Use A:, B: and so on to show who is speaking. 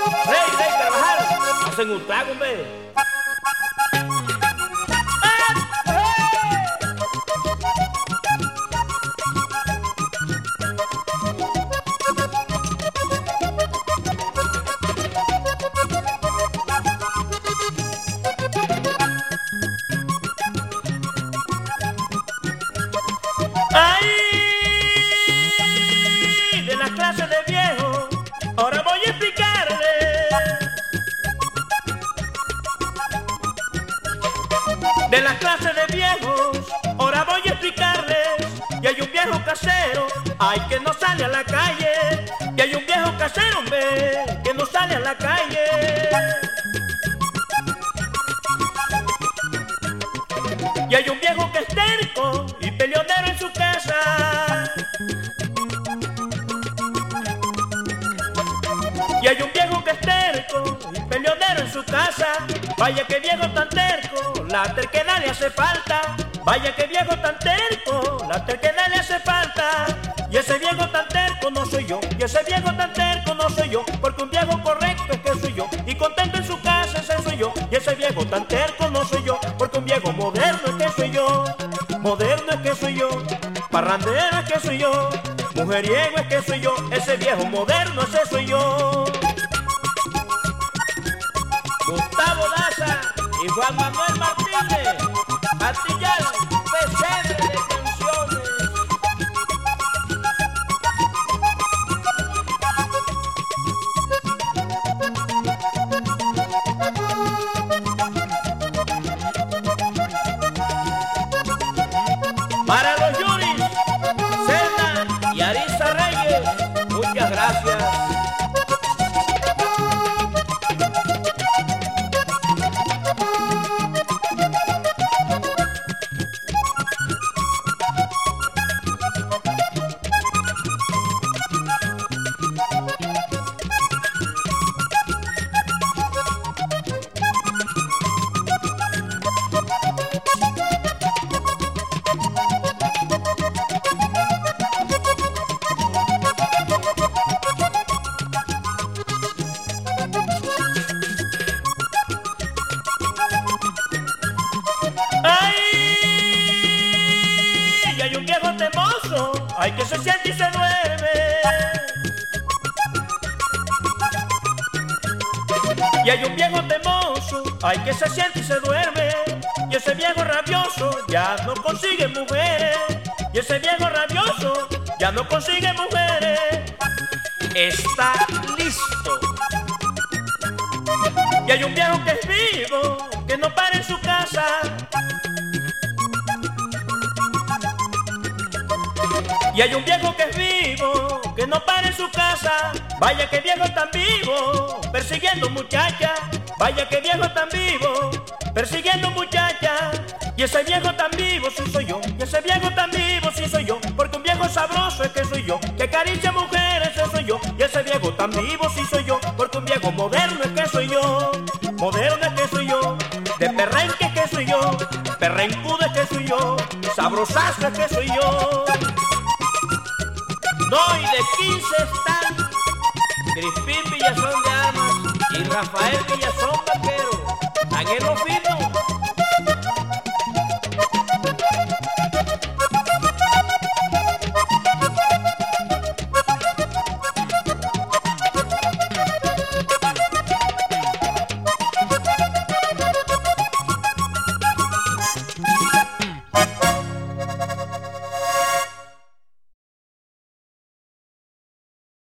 A: Rey, Rey, Carvajal, hacen un trago, hombre. de la clase de viejos. Ahora voy a explicarles que hay un viejo casero, ay que no sale a la calle. Y hay un viejo casero, hombre, que no sale a la calle. Y hay un viejo que es terco y peleonero en su casa. Y hay un viejo casa. Vaya que viejo tan terco la terquedad le hace falta. Vaya que viejo tan terco, la terquedad le hace falta. Y ese viejo tan terco no soy yo, y ese viejo tan terco no soy yo, porque un viejo correcto es que soy yo, y contento en su casa ese soy yo. Y ese viejo tan terco no soy yo, porque un viejo moderno es que soy yo, moderno es que soy yo, parrandero es que soy yo, mujeriego es que soy yo, ese viejo moderno ese soy yo. Juan Manuel Martínez, Martillal, pesebre de canciones. Para ay que se siente y se duerme. Y hay un viejo temoso, ay que se siente y se duerme. Y ese viejo rabioso ya no consigue mujeres. Y ese viejo rabioso ya no consigue mujeres. Está listo. Y hay un viejo que es vivo, que no para en su casa Y hay un viejo que es vivo, que no para en su casa. Vaya que viejo tan vivo, persiguiendo muchachas. Vaya que viejo tan vivo, persiguiendo muchachas. Y ese viejo tan vivo sí soy yo. Y ese viejo tan vivo sí soy yo. Porque un viejo sabroso es que soy yo. Que acaricia mujeres ese soy yo. Y ese viejo tan vivo sí soy yo. Porque un viejo moderno es que soy yo. Moderno es que soy yo. De perrenque que soy yo. Perrencudo es que soy yo. Sabrosazo es que soy yo. No, y de 15 están Crispín Villazón de Armas y Rafael Villazón Vaquero. En los